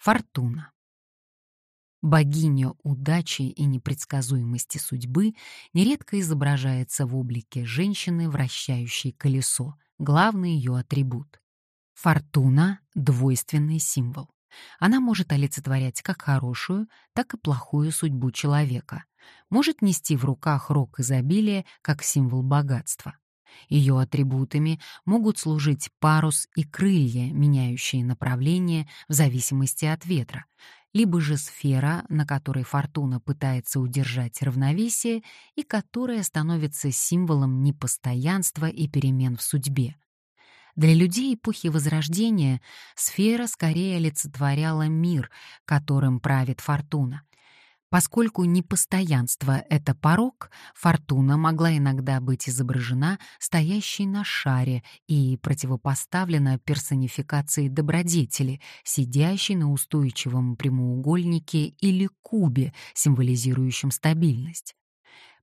Фортуна. Богиня удачи и непредсказуемости судьбы нередко изображается в облике женщины, вращающей колесо, главный ее атрибут. Фортуна — двойственный символ. Она может олицетворять как хорошую, так и плохую судьбу человека, может нести в руках рог изобилия как символ богатства. Ее атрибутами могут служить парус и крылья, меняющие направление в зависимости от ветра, либо же сфера, на которой фортуна пытается удержать равновесие и которая становится символом непостоянства и перемен в судьбе. Для людей эпохи Возрождения сфера скорее олицетворяла мир, которым правит фортуна, Поскольку непостоянство — это порог, фортуна могла иногда быть изображена стоящей на шаре и противопоставлена персонификации добродетели, сидящей на устойчивом прямоугольнике или кубе, символизирующем стабильность.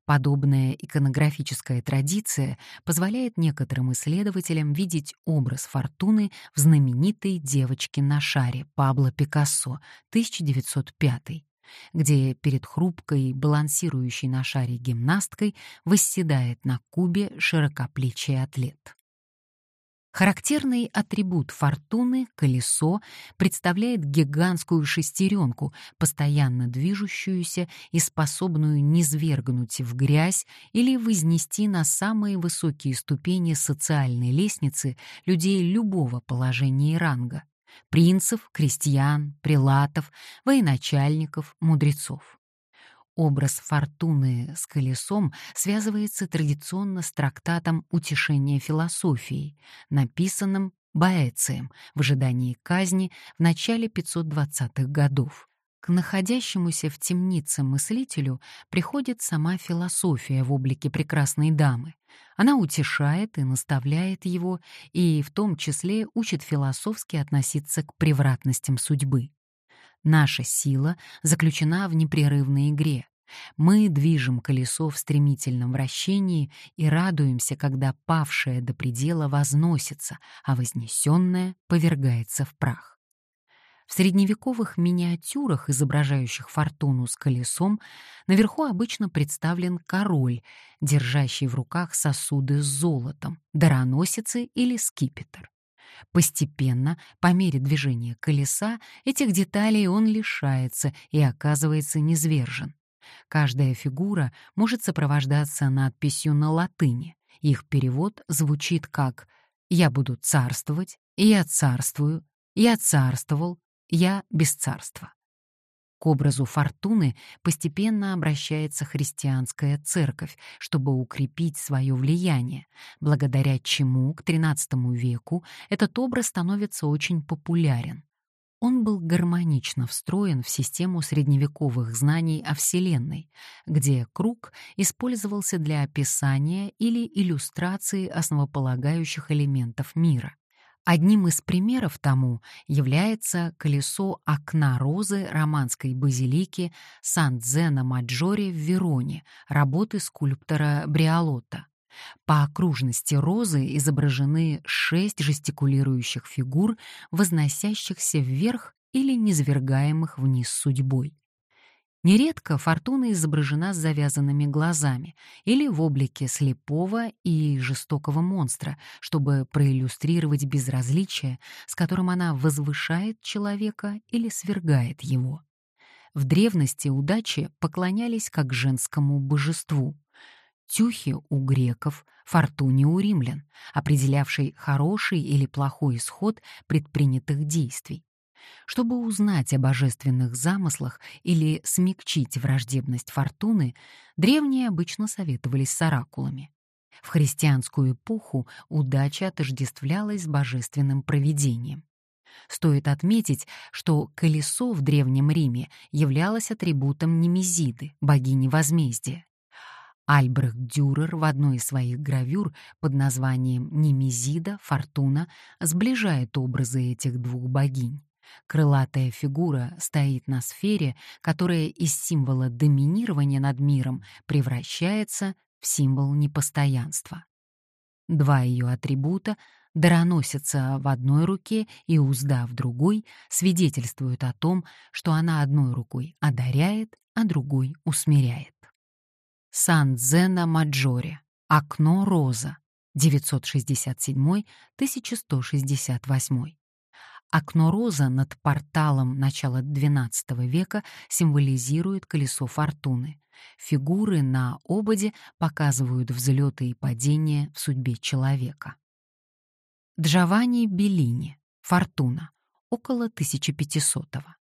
Подобная иконографическая традиция позволяет некоторым исследователям видеть образ фортуны в знаменитой «Девочке на шаре» Пабло Пикассо, 1905 где перед хрупкой, балансирующей на шаре гимнасткой восседает на кубе широкоплечий атлет. Характерный атрибут фортуны, колесо, представляет гигантскую шестеренку, постоянно движущуюся и способную низвергнуть в грязь или вознести на самые высокие ступени социальной лестницы людей любого положения и ранга принцев, крестьян, прилатов, военачальников, мудрецов. Образ фортуны с колесом связывается традиционно с трактатом «Утешение философии», написанным Боэцием в ожидании казни в начале 520-х годов. К находящемуся в темнице мыслителю приходит сама философия в облике прекрасной дамы. Она утешает и наставляет его, и в том числе учит философски относиться к превратностям судьбы. Наша сила заключена в непрерывной игре. Мы движем колесо в стремительном вращении и радуемся, когда павшее до предела возносится, а вознесенное повергается в прах. В средневековых миниатюрах, изображающих фортуну с колесом, наверху обычно представлен король, держащий в руках сосуды с золотом, дароносицы или скипетр. Постепенно, по мере движения колеса, этих деталей он лишается и оказывается низвержен. Каждая фигура может сопровождаться надписью на латыни. Их перевод звучит как «Я буду царствовать», «Я царствую», «Я царствовал», я без царства. К образу фортуны постепенно обращается христианская церковь, чтобы укрепить свое влияние, благодаря чему к XIII веку этот образ становится очень популярен. Он был гармонично встроен в систему средневековых знаний о Вселенной, где круг использовался для описания или иллюстрации основополагающих элементов мира. Одним из примеров тому является колесо окна розы романской базилики Сан-Дзена-Маджоре в Вероне, работы скульптора Бриолотта. По окружности розы изображены шесть жестикулирующих фигур, возносящихся вверх или низвергаемых вниз судьбой. Нередко фортуна изображена с завязанными глазами или в облике слепого и жестокого монстра, чтобы проиллюстрировать безразличие, с которым она возвышает человека или свергает его. В древности удачи поклонялись как женскому божеству. Тюхи у греков, фортуне у римлян, определявшей хороший или плохой исход предпринятых действий. Чтобы узнать о божественных замыслах или смягчить враждебность фортуны, древние обычно советовались с оракулами. В христианскую эпоху удача отождествлялась с божественным провидением. Стоит отметить, что колесо в Древнем Риме являлось атрибутом Немезиды, богини возмездия. Альбрехт Дюрер в одной из своих гравюр под названием «Немезида. Фортуна» сближает образы этих двух богинь. Крылатая фигура стоит на сфере, которая из символа доминирования над миром превращается в символ непостоянства. Два ее атрибута дароносица в одной руке и узда в другой свидетельствуют о том, что она одной рукой одаряет, а другой усмиряет. Сан-Дзена Маджоре. Окно роза. 967-1168. Окно роза над порталом начала XII века символизирует колесо фортуны. Фигуры на ободе показывают взлеты и падения в судьбе человека. Джованни Беллини. Фортуна. Около 1500 -го.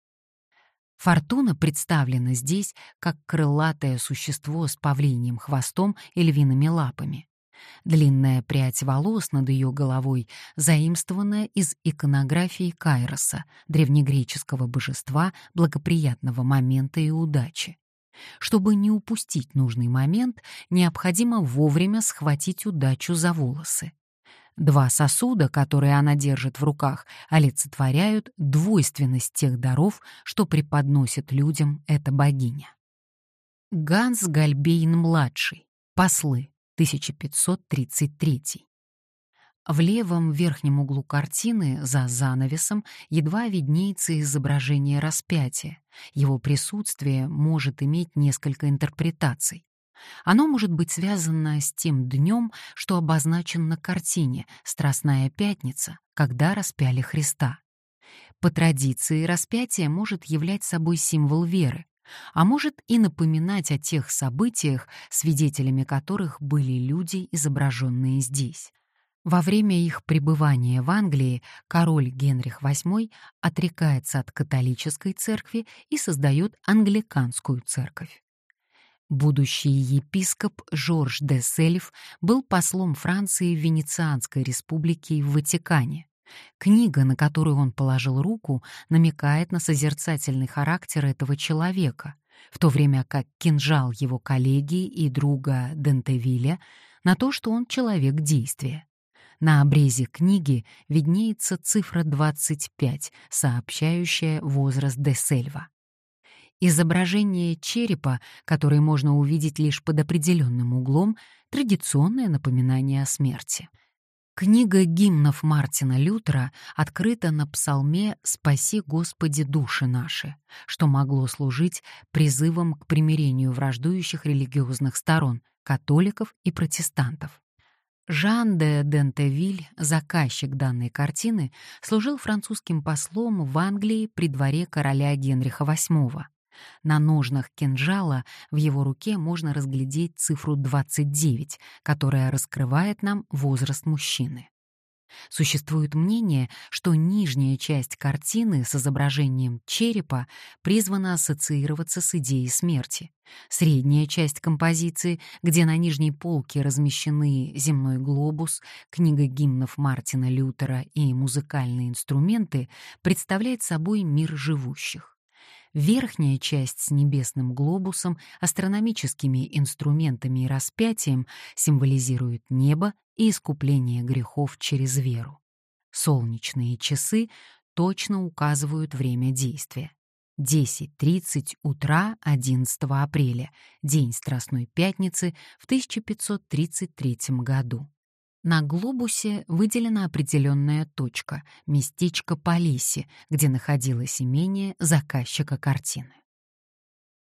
Фортуна представлена здесь как крылатое существо с павлиньим хвостом и львиными лапами. Длинная прядь волос над ее головой заимствованная из иконографии Кайроса, древнегреческого божества благоприятного момента и удачи. Чтобы не упустить нужный момент, необходимо вовремя схватить удачу за волосы. Два сосуда, которые она держит в руках, олицетворяют двойственность тех даров, что преподносит людям эта богиня. Ганс Гальбейн-младший. Послы. 1533. В левом верхнем углу картины, за занавесом, едва виднеется изображение распятия. Его присутствие может иметь несколько интерпретаций. Оно может быть связано с тем днем, что обозначен на картине «Страстная пятница», когда распяли Христа. По традиции распятие может являть собой символ веры, а может и напоминать о тех событиях, свидетелями которых были люди, изображенные здесь. Во время их пребывания в Англии король Генрих VIII отрекается от католической церкви и создает англиканскую церковь. Будущий епископ Жорж де Сельф был послом Франции в Венецианской республике в Ватикане. Книга, на которую он положил руку, намекает на созерцательный характер этого человека, в то время как кинжал его коллеги и друга Дентевиля на то, что он человек действия. На обрезе книги виднеется цифра 25, сообщающая возраст де Сельва. Изображение черепа, которое можно увидеть лишь под определенным углом, традиционное напоминание о смерти. Книга гимнов Мартина Лютера открыта на псалме «Спаси, Господи, души наши», что могло служить призывом к примирению враждующих религиозных сторон, католиков и протестантов. Жан де Дентевиль, заказчик данной картины, служил французским послом в Англии при дворе короля Генриха VIII. На ножнах кинжала в его руке можно разглядеть цифру 29, которая раскрывает нам возраст мужчины. Существует мнение, что нижняя часть картины с изображением черепа призвана ассоциироваться с идеей смерти. Средняя часть композиции, где на нижней полке размещены земной глобус, книга гимнов Мартина Лютера и музыкальные инструменты, представляет собой мир живущих. Верхняя часть с небесным глобусом, астрономическими инструментами и распятием символизирует небо и искупление грехов через веру. Солнечные часы точно указывают время действия. 10.30 утра 11 апреля, день Страстной Пятницы в 1533 году. На глобусе выделена определенная точка, местечко Полиси, где находилось имение заказчика картины.